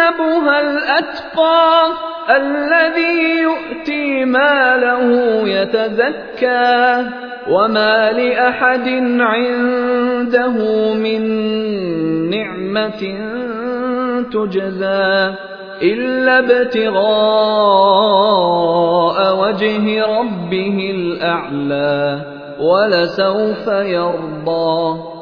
يجنبها الأتقى الذي يؤتي ماله يتزكى وما لأحد عنده من نعمة تجزى إلا ابتغاء وجه ربه الأعلى ولسوف يرضى